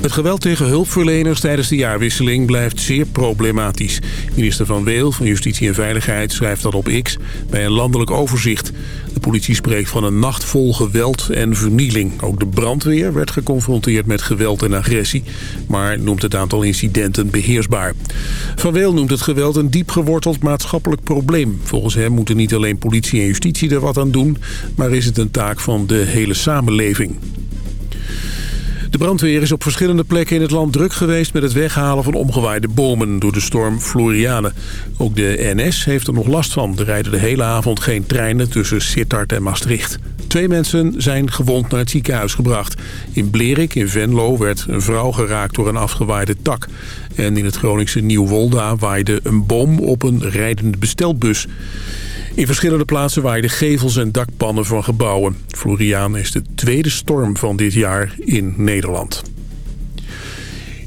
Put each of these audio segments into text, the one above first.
Het geweld tegen hulpverleners tijdens de jaarwisseling blijft zeer problematisch. Minister Van Weel van Justitie en Veiligheid schrijft dat op X bij een landelijk overzicht. De politie spreekt van een nacht vol geweld en vernieling. Ook de brandweer werd geconfronteerd met geweld en agressie, maar noemt het aantal incidenten beheersbaar. Van Weel noemt het geweld een diep geworteld maatschappelijk probleem. Volgens hem moeten niet alleen politie en justitie er wat aan doen, maar is het een taak van de hele samenleving. De brandweer is op verschillende plekken in het land druk geweest... met het weghalen van omgewaaide bomen door de storm Floriane. Ook de NS heeft er nog last van. Er rijden de hele avond geen treinen tussen Sittard en Maastricht. Twee mensen zijn gewond naar het ziekenhuis gebracht. In Blerik in Venlo werd een vrouw geraakt door een afgewaaide tak. En in het Groningse Nieuwolda waaide een boom op een rijdende bestelbus. In verschillende plaatsen waaiden gevels en dakpannen van gebouwen. Floriaan is de tweede storm van dit jaar in Nederland.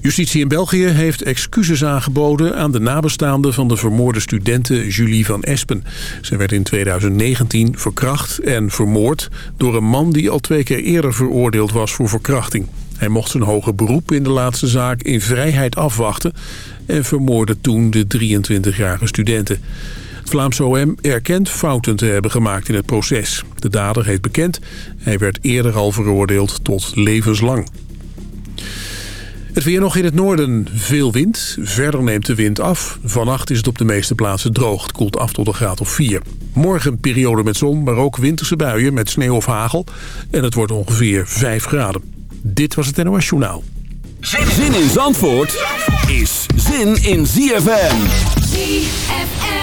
Justitie in België heeft excuses aangeboden aan de nabestaanden van de vermoorde studente Julie van Espen. Ze werd in 2019 verkracht en vermoord door een man die al twee keer eerder veroordeeld was voor verkrachting. Hij mocht zijn hoger beroep in de laatste zaak in vrijheid afwachten en vermoordde toen de 23-jarige studenten. Het Vlaamse OM erkent fouten te hebben gemaakt in het proces. De dader heeft bekend. Hij werd eerder al veroordeeld tot levenslang. Het weer nog in het noorden. Veel wind. Verder neemt de wind af. Vannacht is het op de meeste plaatsen droog. Het koelt af tot een graad of 4. Morgen een periode met zon, maar ook winterse buien met sneeuw of hagel. En het wordt ongeveer 5 graden. Dit was het NOS Journaal. Zin in Zandvoort is zin in ZFM. ZFM.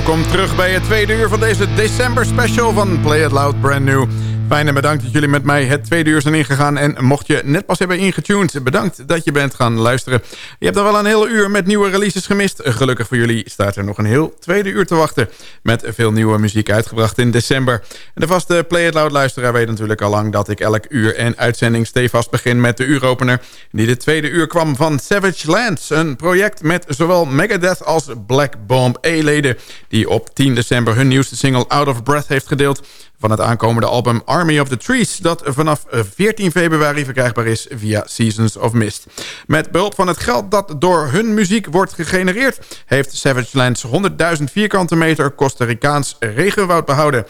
Welkom terug bij het tweede uur van deze december special van Play It Loud Brand New. Fijn en bedankt dat jullie met mij het tweede uur zijn ingegaan. En mocht je net pas hebben ingetuned, bedankt dat je bent gaan luisteren. Je hebt al wel een hele uur met nieuwe releases gemist. Gelukkig voor jullie staat er nog een heel tweede uur te wachten. Met veel nieuwe muziek uitgebracht in december. En de vaste Play It Loud luisteraar weet natuurlijk al lang... dat ik elk uur en uitzending stevast begin met de uuropener. Die de tweede uur kwam van Savage Lands. Een project met zowel Megadeth als Black Bomb E-leden... die op 10 december hun nieuwste single Out of Breath heeft gedeeld van het aankomende album Army of the Trees... dat vanaf 14 eh, februari verkrijgbaar is via Seasons of Mist. Met behulp van het geld dat door hun muziek wordt gegenereerd... heeft Savage Lands 100.000 vierkante meter Costa Ricaans regenwoud behouden. 100%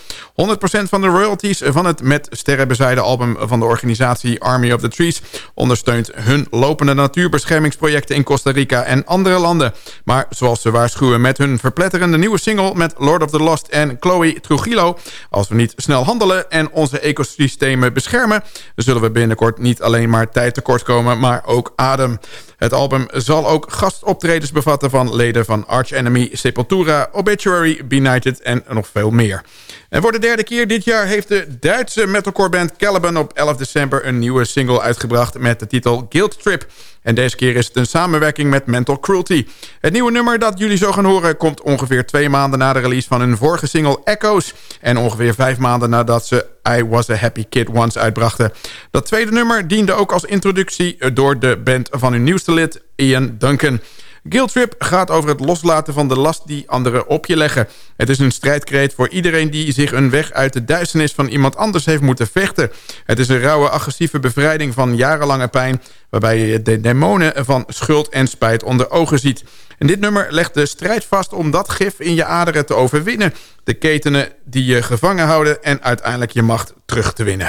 van de royalties van het met sterren bezaaide album van de organisatie Army of the Trees... ondersteunt hun lopende natuurbeschermingsprojecten in Costa Rica en andere landen. Maar zoals ze waarschuwen met hun verpletterende nieuwe single... met Lord of the Lost en Chloe Trujillo... als we niet snel handelen en onze ecosystemen beschermen... zullen we binnenkort niet alleen maar tijd tekort komen, maar ook adem. Het album zal ook gastoptredens bevatten van leden van Arch Enemy, Sepultura, Obituary, Benighted en nog veel meer. En voor de derde keer dit jaar heeft de Duitse metalcore band Caliban op 11 december een nieuwe single uitgebracht met de titel Guilt Trip. En deze keer is het een samenwerking met Mental Cruelty. Het nieuwe nummer dat jullie zo gaan horen komt ongeveer twee maanden na de release van hun vorige single Echoes. En ongeveer vijf maanden nadat ze I Was A Happy Kid Once uitbrachten. Dat tweede nummer diende ook als introductie door de band van hun nieuwste lid Ian Duncan. Guilt Trip gaat over het loslaten van de last die anderen op je leggen. Het is een strijdkreet voor iedereen die zich een weg uit de duisternis van iemand anders heeft moeten vechten. Het is een rauwe, agressieve bevrijding van jarenlange pijn... waarbij je de demonen van schuld en spijt onder ogen ziet. En dit nummer legt de strijd vast om dat gif in je aderen te overwinnen. De ketenen die je gevangen houden en uiteindelijk je macht terug te winnen.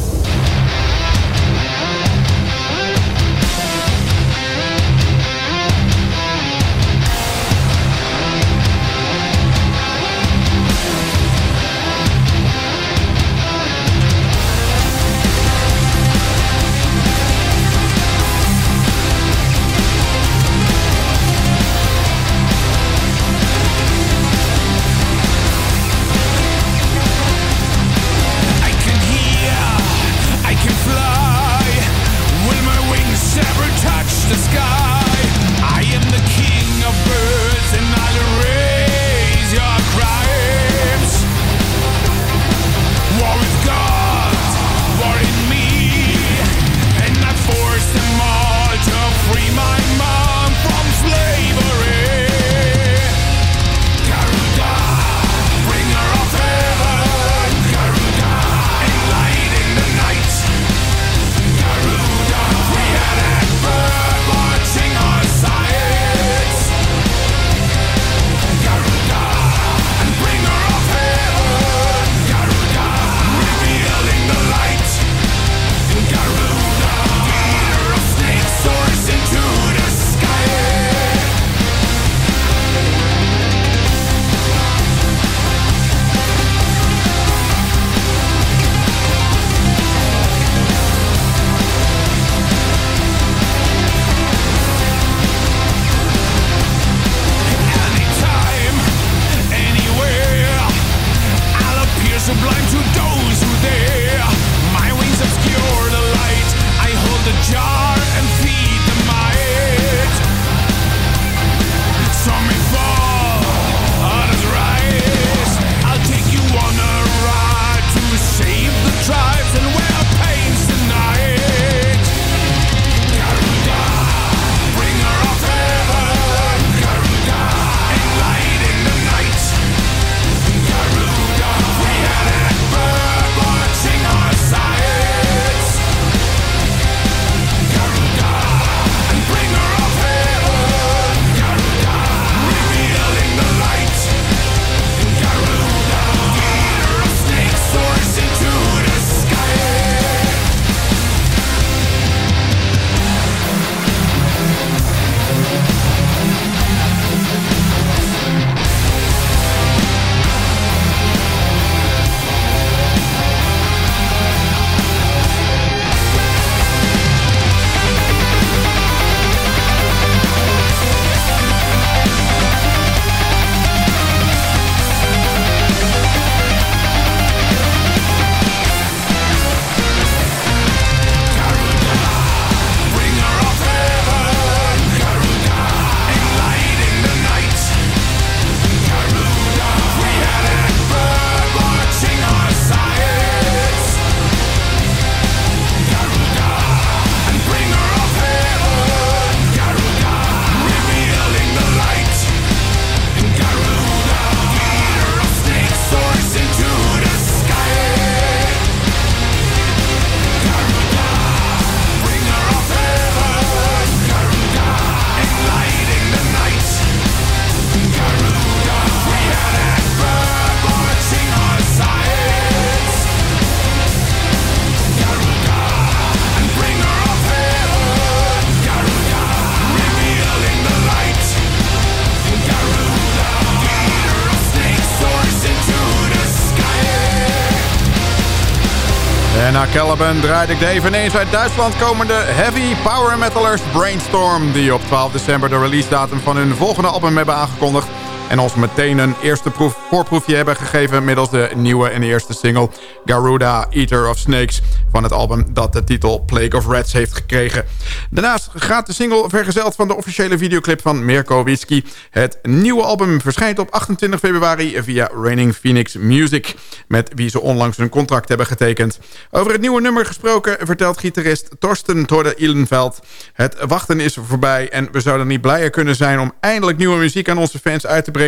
Caliban draaide ik de eveneens uit Duitsland komende heavy power metalers Brainstorm... die op 12 december de release datum van hun volgende album hebben aangekondigd... en ons meteen een eerste proef, voorproefje hebben gegeven... middels de nieuwe en eerste single Garuda Eater of Snakes van het album dat de titel Plague of Rats heeft gekregen. Daarnaast gaat de single vergezeld van de officiële videoclip van Mirko Witsky. Het nieuwe album verschijnt op 28 februari via Raining Phoenix Music... met wie ze onlangs een contract hebben getekend. Over het nieuwe nummer gesproken vertelt gitarist Torsten Torde Ilenveld... het wachten is voorbij en we zouden niet blijer kunnen zijn... om eindelijk nieuwe muziek aan onze fans uit te brengen.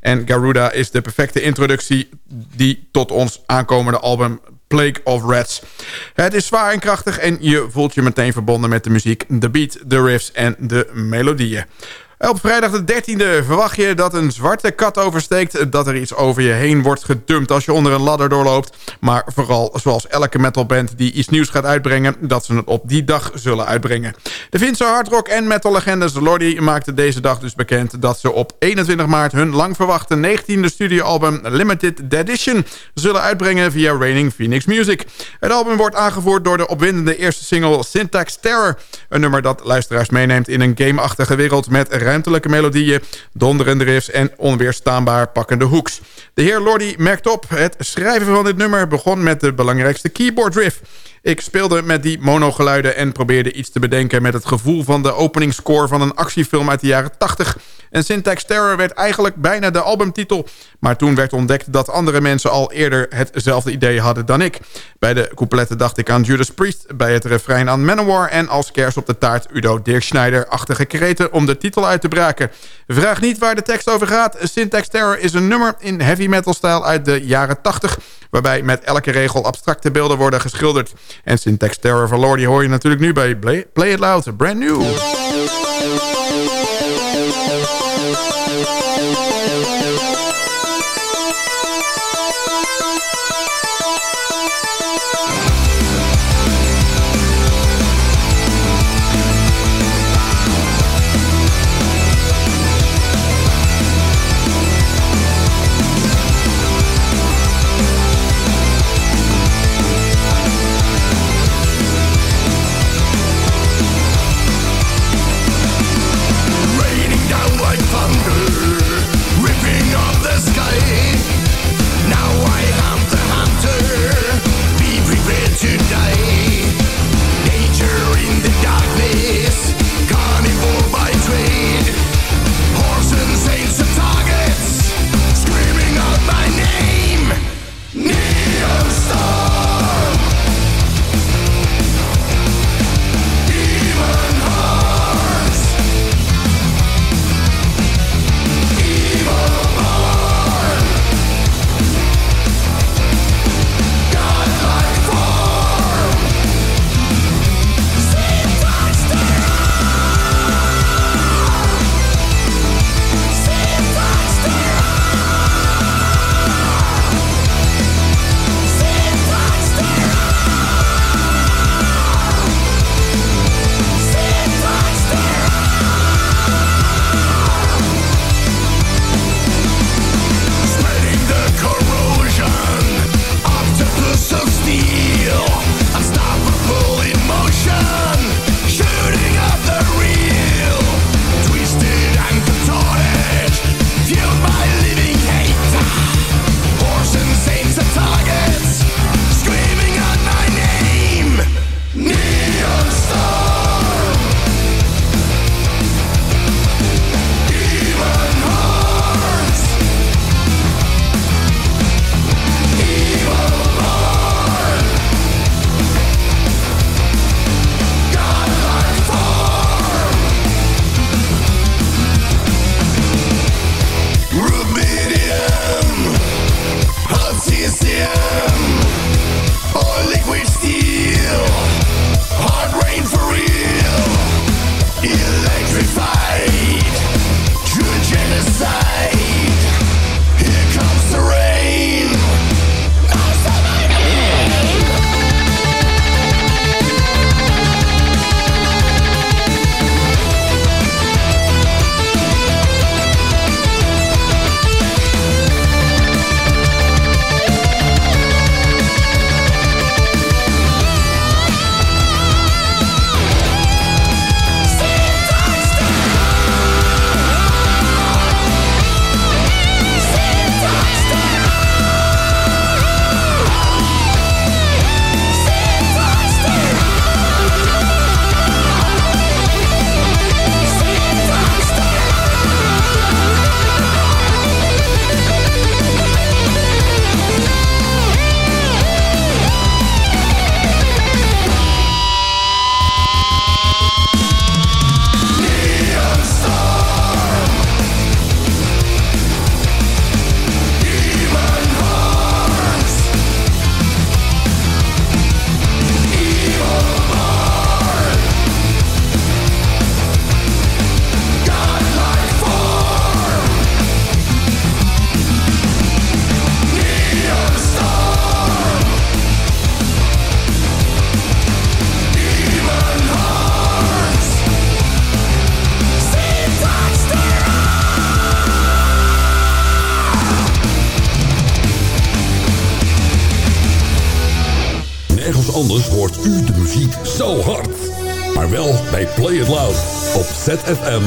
En Garuda is de perfecte introductie die tot ons aankomende album Plague of Rats. Het is zwaar en krachtig en je voelt je meteen verbonden met de muziek, de beat, de riffs en de melodieën. Op vrijdag de 13e verwacht je dat een zwarte kat oversteekt... dat er iets over je heen wordt gedumpt als je onder een ladder doorloopt. Maar vooral zoals elke metalband die iets nieuws gaat uitbrengen... dat ze het op die dag zullen uitbrengen. De Finse hardrock en metal legendes Lordi maakten deze dag dus bekend... dat ze op 21 maart hun lang verwachte 19e studioalbum Limited Edition... zullen uitbrengen via Raining Phoenix Music. Het album wordt aangevoerd door de opwindende eerste single Syntax Terror. Een nummer dat luisteraars meeneemt in een gameachtige wereld... met ruimtelijke melodieën, donderende riffs en onweerstaanbaar pakkende hoeks. De heer Lordi merkt op, het schrijven van dit nummer begon met de belangrijkste keyboard riff. Ik speelde met die monogeluiden en probeerde iets te bedenken... met het gevoel van de openingsscore van een actiefilm uit de jaren 80. En Syntax Terror werd eigenlijk bijna de albumtitel. Maar toen werd ontdekt dat andere mensen al eerder hetzelfde idee hadden dan ik. Bij de coupletten dacht ik aan Judas Priest, bij het refrein aan Manowar... en als kers op de taart Udo Dirk Schneider-achtige kreten om de titel uit te braken. Vraag niet waar de tekst over gaat. Syntax Terror is een nummer in heavy metal stijl uit de jaren 80 waarbij met elke regel abstracte beelden worden geschilderd. En Syntax Terror van Lordy hoor je natuurlijk nu bij Play, Play It Loud, brand new. Now I ZFM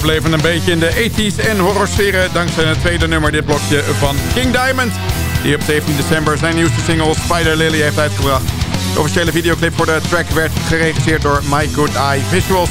bleven een beetje in de 80s en horrorsferen... dankzij het tweede nummer dit blokje van King Diamond... die op 17 december zijn nieuwste single Spider Lily heeft uitgebracht. De officiële videoclip voor de track werd geregisseerd door My Good Eye Visuals.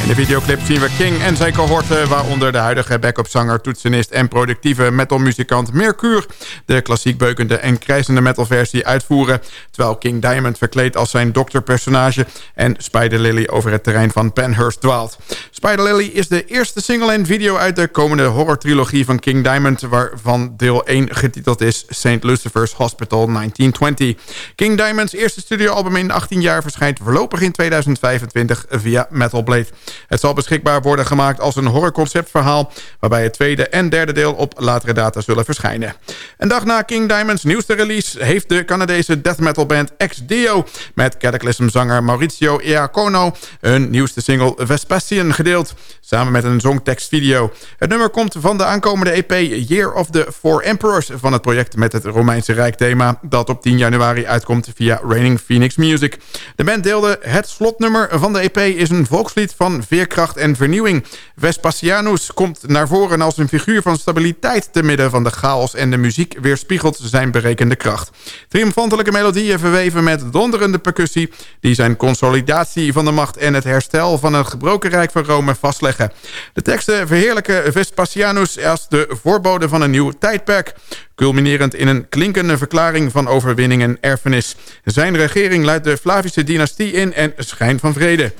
In de videoclip zien we King en zijn cohorten... waaronder de huidige backup zanger, toetsenist en productieve metalmuzikant Mercure... de klassiek beukende en krijzende metalversie uitvoeren... terwijl King Diamond verkleed als zijn dokterpersonage... en Spider Lily over het terrein van Penhurst dwaalt. Spider Lily is de eerste single en video uit de komende horror-trilogie van King Diamond... waarvan deel 1 getiteld is St. Lucifer's Hospital 1920. King Diamond's eerste studioalbum in 18 jaar verschijnt voorlopig in 2025 via Metal Blade. Het zal beschikbaar worden gemaakt als een horrorconceptverhaal... waarbij het tweede en derde deel op latere data zullen verschijnen. Een dag na King Diamond's nieuwste release... heeft de Canadese death metal band Ex-Dio... met Cataclysm-zanger Maurizio Iacono... hun nieuwste single Vespasian gedeeld... samen met een songtekstvideo. Het nummer komt van de aankomende EP Year of the Four Emperors... van het project met het Romeinse Rijk thema... dat op 10 januari uitkomt via Raining Phoenix Music. De band deelde het slotnummer van de EP is een volkslied veerkracht en vernieuwing. Vespasianus komt naar voren als een figuur van stabiliteit... te midden van de chaos en de muziek weerspiegelt zijn berekende kracht. Triomfantelijke melodieën verweven met donderende percussie... die zijn consolidatie van de macht en het herstel van het gebroken Rijk van Rome vastleggen. De teksten verheerlijken Vespasianus als de voorbode van een nieuw tijdperk culminerend in een klinkende verklaring van overwinning en erfenis. Zijn regering luidt de Flavische dynastie in en schijn van vrede.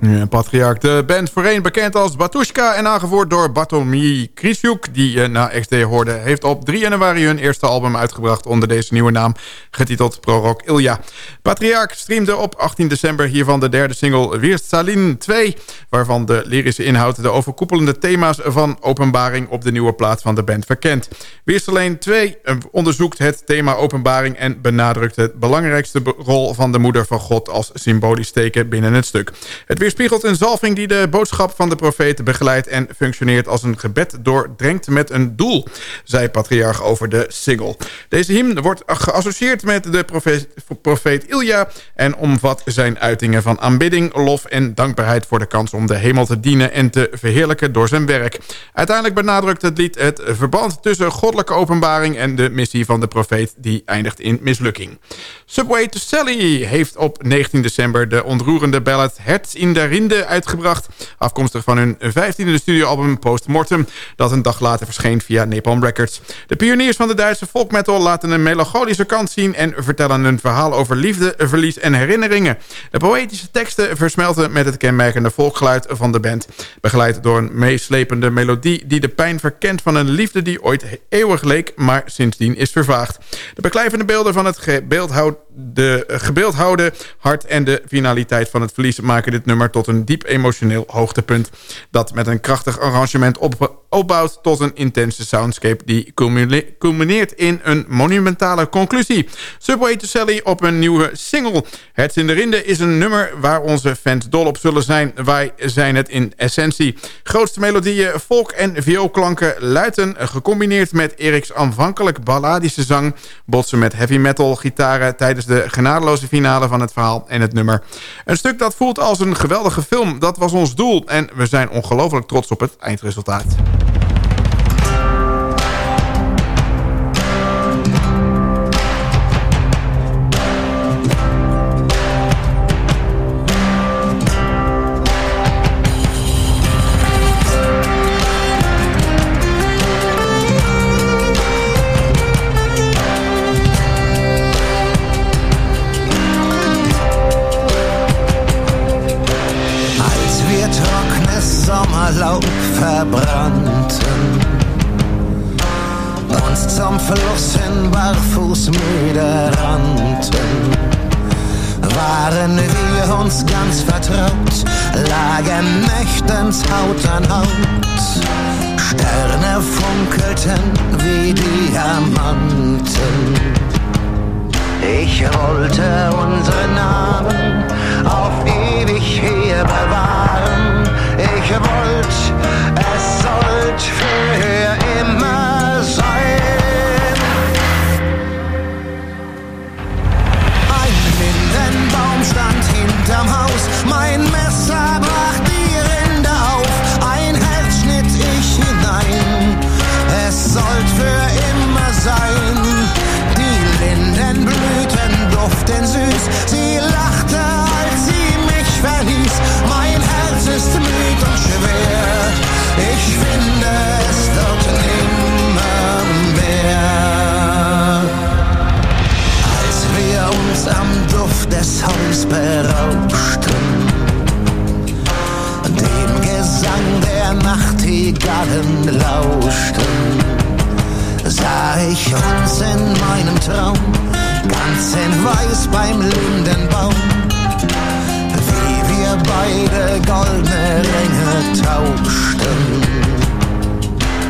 Ja, Patriarch, de band voorheen bekend als Batushka... en aangevoerd door Bartolomei Krisiuk... die je na XD hoorde, heeft op 3 januari hun eerste album uitgebracht... onder deze nieuwe naam, getiteld Prorok Ilja. Patriarch streamde op 18 december hiervan de derde single Weerst Salin 2... waarvan de lyrische inhoud de overkoepelende thema's van openbaring... op de nieuwe plaat van de band verkent. Weerst 2 eh, onderzoekt het thema openbaring... en benadrukt het belangrijkste rol van de moeder van God... als symbolisch teken binnen het stuk. Het weerspiegelt een zalving die de boodschap van de profeet begeleidt... en functioneert als een gebed doordrenkt met een doel... zei Patriarch over de single. Deze hymn wordt geassocieerd met de profeet, profeet Ilja... en omvat zijn uitingen van aanbidding, lof en dankbaarheid... voor de kans om de hemel te dienen en te verheerlijken door zijn werk. Uiteindelijk benadrukt het lied het verband tussen goddelijke openbaring... en de missie van de profeet die eindigt in mislukking. Subway to Sally heeft op 19 december de ontroerende ballad... Herz in der Uitgebracht. Afkomstig van hun 15e studioalbum Postmortem... dat een dag later verscheen via Napalm Records. De pioniers van de Duitse folkmetal laten een melancholische kant zien... en vertellen een verhaal over liefde, verlies en herinneringen. De poëtische teksten versmelten met het kenmerkende volkgeluid van de band. Begeleid door een meeslepende melodie die de pijn verkent van een liefde... die ooit eeuwig leek, maar sindsdien is vervaagd. De beklijvende beelden van het gebeeldhoud de gebeeldhouwde hart en de finaliteit van het verlies... maken dit nummer tot een diep emotioneel hoogtepunt... dat met een krachtig arrangement op, opbouwt tot een intense soundscape... die culmineert in een monumentale conclusie. Subway to Sally op een nieuwe single. Het in de Rinde is een nummer waar onze fans dol op zullen zijn. Wij zijn het in essentie. Grootste melodieën, folk en vioolklanken luiden... gecombineerd met Eriks aanvankelijk balladische zang... botsen met heavy metal gitaren tijdens de genadeloze finale van het verhaal en het nummer. Een stuk dat voelt als een geweldige film. Dat was ons doel en we zijn ongelooflijk trots op het eindresultaat. Nachtigallen lauschten, sah ich uns in meinem Traum ganz in Weiß beim Lindenbaum wir beide goldene Ringe tauschten.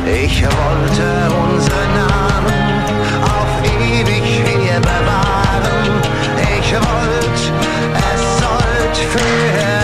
Ich wollte unsere Namen auf ewig hier bewahren. Ich wollte, es sollt für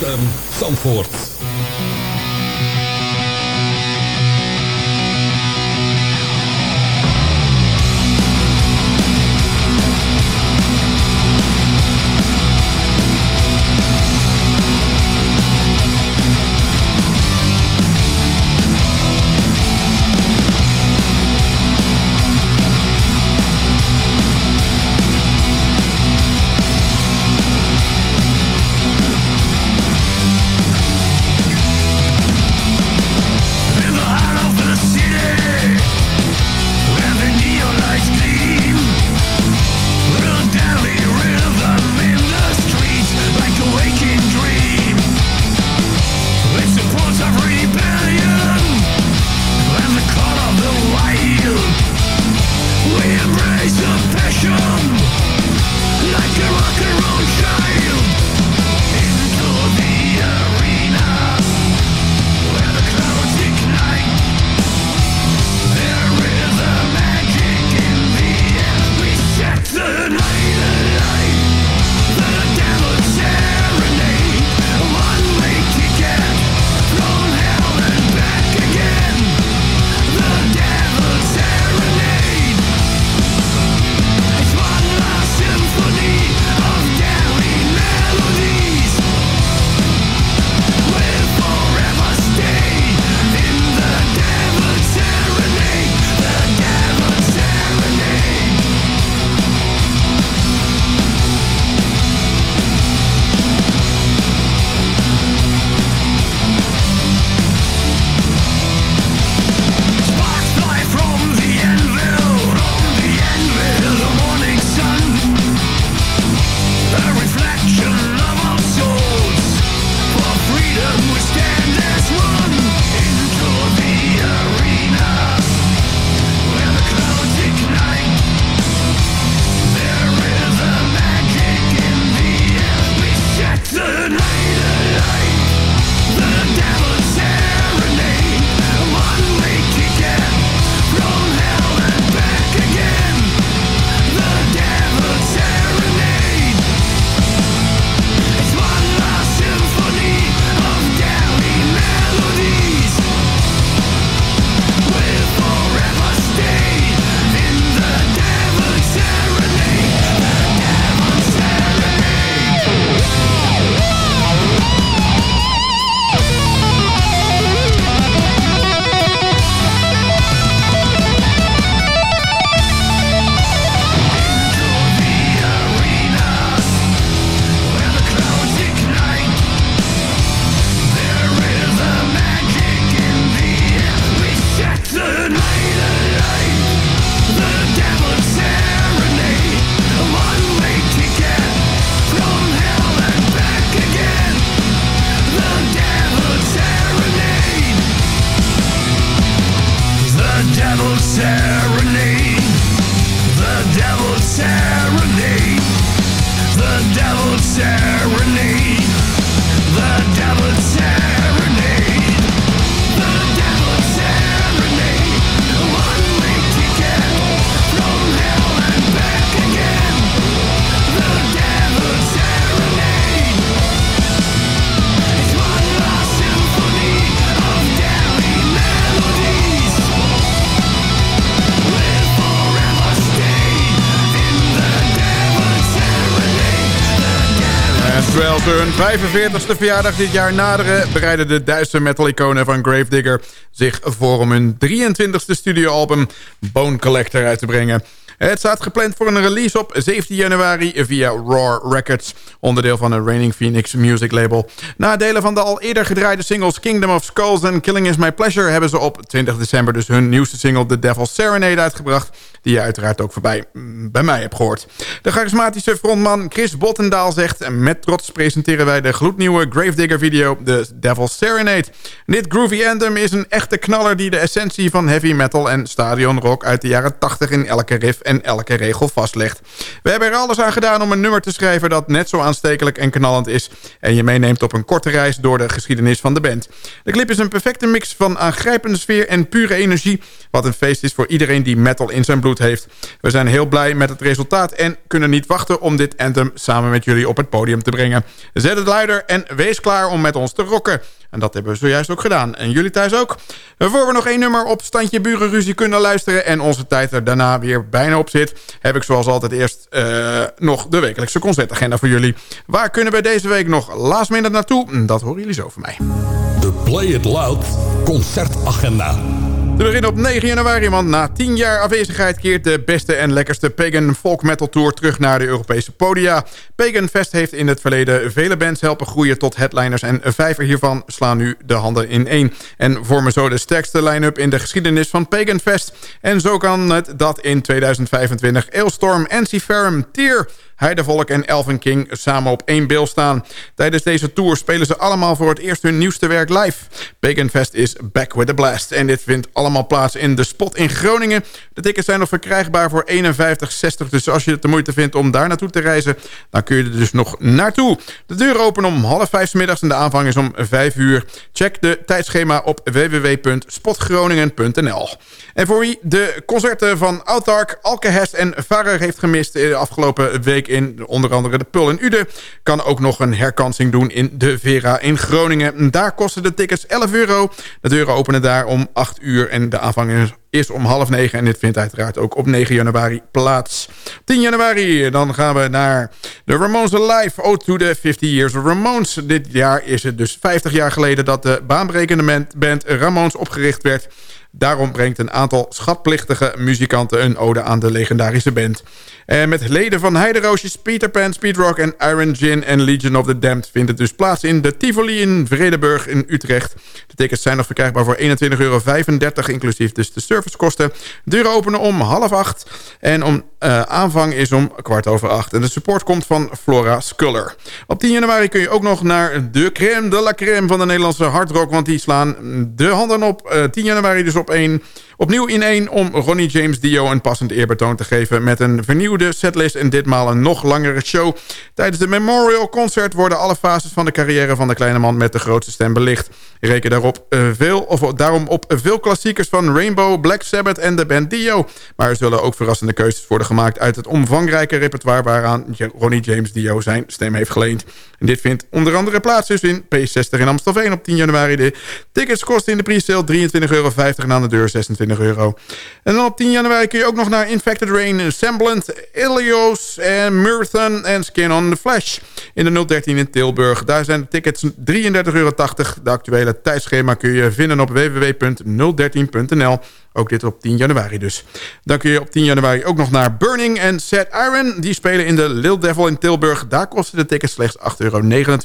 Op 45ste verjaardag dit jaar naderen... bereiden de Duitse metal-iconen van Gravedigger zich voor om hun 23ste studioalbum Bone Collector uit te brengen. Het staat gepland voor een release op 17 januari via Roar Records, onderdeel van een Raining Phoenix music label. Na delen van de al eerder gedraaide singles Kingdom of Skulls en Killing Is My Pleasure hebben ze op 20 december dus hun nieuwste single The Devil's Serenade uitgebracht, die je uiteraard ook voorbij mm, bij mij hebt gehoord. De charismatische frontman Chris Bottendaal zegt, met trots presenteren wij de gloednieuwe Gravedigger video The Devil's Serenade. Dit groovy anthem is een echte knaller die de essentie van heavy metal en stadion rock uit de jaren 80 in elke riff en elke regel vastlegt. We hebben er alles aan gedaan om een nummer te schrijven dat net zo aanstekelijk en knallend is... en je meeneemt op een korte reis door de geschiedenis van de band. De clip is een perfecte mix van aangrijpende sfeer en pure energie... wat een feest is voor iedereen die metal in zijn bloed heeft. We zijn heel blij met het resultaat en kunnen niet wachten om dit anthem samen met jullie op het podium te brengen. Zet het luider en wees klaar om met ons te rocken. En dat hebben we zojuist ook gedaan. En jullie thuis ook. Voor we nog één nummer op standje burenruzie kunnen luisteren... en onze tijd er daarna weer bijna op zit... heb ik zoals altijd eerst uh, nog de wekelijkse concertagenda voor jullie. Waar kunnen we deze week nog last minute naartoe? Dat horen jullie zo van mij. De Play It Loud concertagenda. We beginnen op 9 januari, want na 10 jaar afwezigheid... keert de beste en lekkerste Pagan Folk Metal Tour terug naar de Europese podia. Pagan Fest heeft in het verleden vele bands helpen groeien tot headliners... en vijf hiervan slaan nu de handen in één. En vormen zo de sterkste line-up in de geschiedenis van Pagan Fest. En zo kan het dat in 2025 Ailstorm, NC Ferrum, Tier... Heidevolk en Elvin King samen op één bil staan. Tijdens deze tour spelen ze allemaal voor het eerst hun nieuwste werk live. Pagan Fest is back with a blast. En dit vindt allemaal plaats in de Spot in Groningen. De tickets zijn nog verkrijgbaar voor 51,60. Dus als je het de moeite vindt om daar naartoe te reizen... dan kun je er dus nog naartoe. De deuren openen om half vijf middags en de aanvang is om vijf uur. Check de tijdschema op www.spotgroningen.nl. En voor wie de concerten van Outark, Alkehest en Varer heeft gemist... de afgelopen week in onder andere de Pul en Ude... kan ook nog een herkansing doen in de Vera in Groningen. Daar kosten de tickets 11 euro. De deuren openen daar om 8 uur en de aanvang is om half negen. En dit vindt uiteraard ook op 9 januari plaats. 10 januari, dan gaan we naar de Ramones Live. Ode to the 50 Years of Ramones. Dit jaar is het dus 50 jaar geleden dat de baanbrekende band Ramones opgericht werd. Daarom brengt een aantal schatplichtige muzikanten een ode aan de legendarische band. En met leden van Heideroosjes, Peter Pan, Speedrock en Iron Gin en Legion of the Damned... vindt het dus plaats in de Tivoli in Vredeburg in Utrecht. De tickets zijn nog verkrijgbaar voor 21,35 euro, inclusief dus de servicekosten. Deuren openen om half acht en om uh, aanvang is om kwart over acht. En de support komt van Flora Sculler. Op 10 januari kun je ook nog naar de crème de la crème van de Nederlandse hardrock... want die slaan de handen op. Uh, 10 januari dus op één Opnieuw in één om Ronnie James Dio een passend eerbetoon te geven... met een vernieuwde setlist en ditmaal een nog langere show. Tijdens de Memorial Concert worden alle fases van de carrière van de kleine man... met de grootste stem belicht. Reken daarop uh, veel, of daarom op veel klassiekers van Rainbow, Black Sabbath en de band Dio. Maar er zullen ook verrassende keuzes worden gemaakt... uit het omvangrijke repertoire waaraan Ronnie James Dio zijn stem heeft geleend. En dit vindt onder andere plaats dus in P60 in Amstelveen op 10 januari. De tickets kosten in de pre-sale 23,50 euro en aan de deur 26 En dan op 10 januari kun je ook nog naar Infected Rain, Semblant, Ilios en en Skin on the Flash in de 013 in Tilburg. Daar zijn de tickets 33,80 euro. De actuele tijdschema kun je vinden op www.013.nl. Ook dit op 10 januari dus. Dan kun je op 10 januari ook nog naar Burning en Set Iron. Die spelen in de Lil Devil in Tilburg. Daar kosten de tickets slechts 8,29 euro.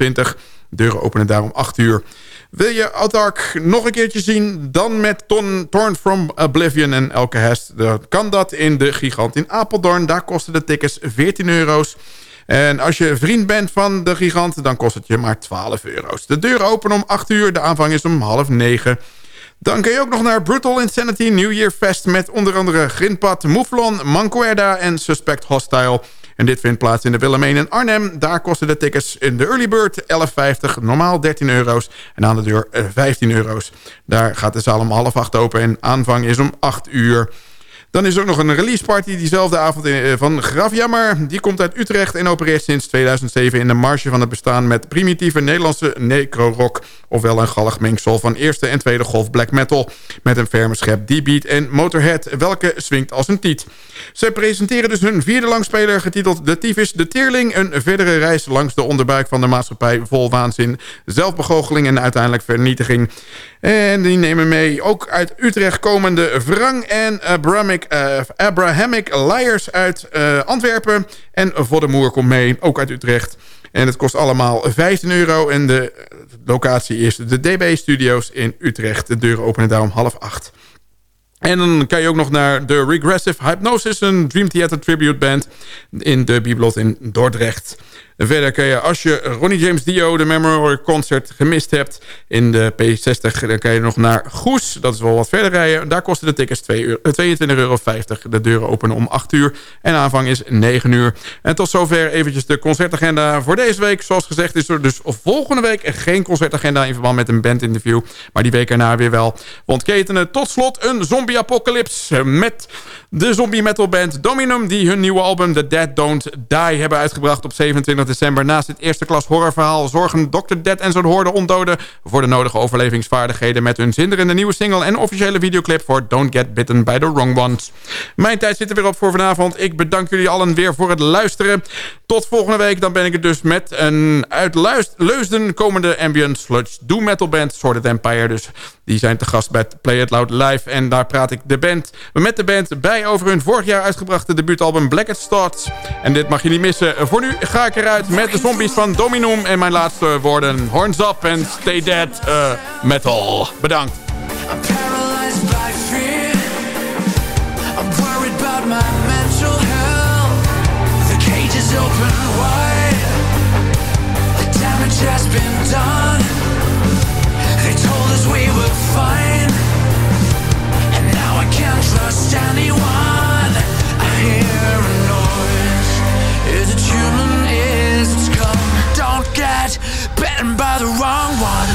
Deuren openen daar om 8 uur. Wil je Autark nog een keertje zien? Dan met Ton, Torn from Oblivion en Elke Hest. Dan kan dat in de Gigant in Apeldoorn. Daar kosten de tickets 14 euro's. En als je vriend bent van de gigant, dan kost het je maar 12 euro's. De deuren openen om 8 uur, de aanvang is om half 9. Dan kun je ook nog naar Brutal Insanity New Year Fest... met onder andere Grindpad, Mouflon, Manquerda en Suspect Hostile... En dit vindt plaats in de Willemijn in Arnhem. Daar kosten de tickets in de early bird 11,50. Normaal 13 euro's. En aan de deur 15 eh, euro's. Daar gaat de zaal om half acht open. En aanvang is om 8 uur. Dan is er ook nog een release party diezelfde avond eh, van Grafjammer. Die komt uit Utrecht en opereert sinds 2007 in de marge van het bestaan... met primitieve Nederlandse necro-rock... ofwel een gallig mengsel van eerste en tweede golf black metal... met een ferme schep D-beat en Motorhead, welke swingt als een tiet. Ze presenteren dus hun vierde langspeler getiteld De Tyfus de Teerling... een verdere reis langs de onderbuik van de maatschappij vol waanzin... zelfbegoocheling en uiteindelijk vernietiging... En die nemen mee ook uit Utrecht komende Wrang en Abrahamic, uh, Abrahamic Liars uit uh, Antwerpen. En Voddemoer komt mee, ook uit Utrecht. En het kost allemaal 15 euro. En de locatie is de DB Studios in Utrecht. De deuren openen daarom half acht. En dan kan je ook nog naar de Regressive Hypnosis, een Dream Theater tribute band in de Bibelot in Dordrecht. Verder kun je, als je Ronnie James Dio, de Memorial Concert, gemist hebt... in de P60, dan kan je nog naar Goes. Dat is wel wat verder rijden. Daar kosten de tickets 22,50 euro. De deuren openen om 8 uur en aanvang is 9 uur. En tot zover eventjes de concertagenda voor deze week. Zoals gezegd is er dus volgende week geen concertagenda... in verband met een bandinterview. Maar die week erna weer wel. Want ketenen tot slot een zombie-apocalypse... met de zombie metal band Dominum... die hun nieuwe album The Dead Don't Die hebben uitgebracht op 27 december. Naast het eerste klas horrorverhaal zorgen Dr. Dead en zijn hoorde ondoden... voor de nodige overlevingsvaardigheden... met hun zinderende nieuwe single en officiële videoclip... voor Don't Get Bitten by the Wrong Ones. Mijn tijd zit er weer op voor vanavond. Ik bedank jullie allen weer voor het luisteren. Tot volgende week. Dan ben ik er dus met een uit Leusden komende ambient sludge doom metal band... Sworded Empire. Dus die zijn te gast bij Play It Loud Live. En daar praat ik de band, met de band bij over hun vorig jaar uitgebrachte debuutalbum Blackest Starts. En dit mag je niet missen. Voor nu ga ik eruit met de zombies van Dominum. En mijn laatste woorden, horns up and stay dead uh, metal. Bedankt. The cage is open wide. The damage has been done. They told us we were fine. And now I'm by the wrong one.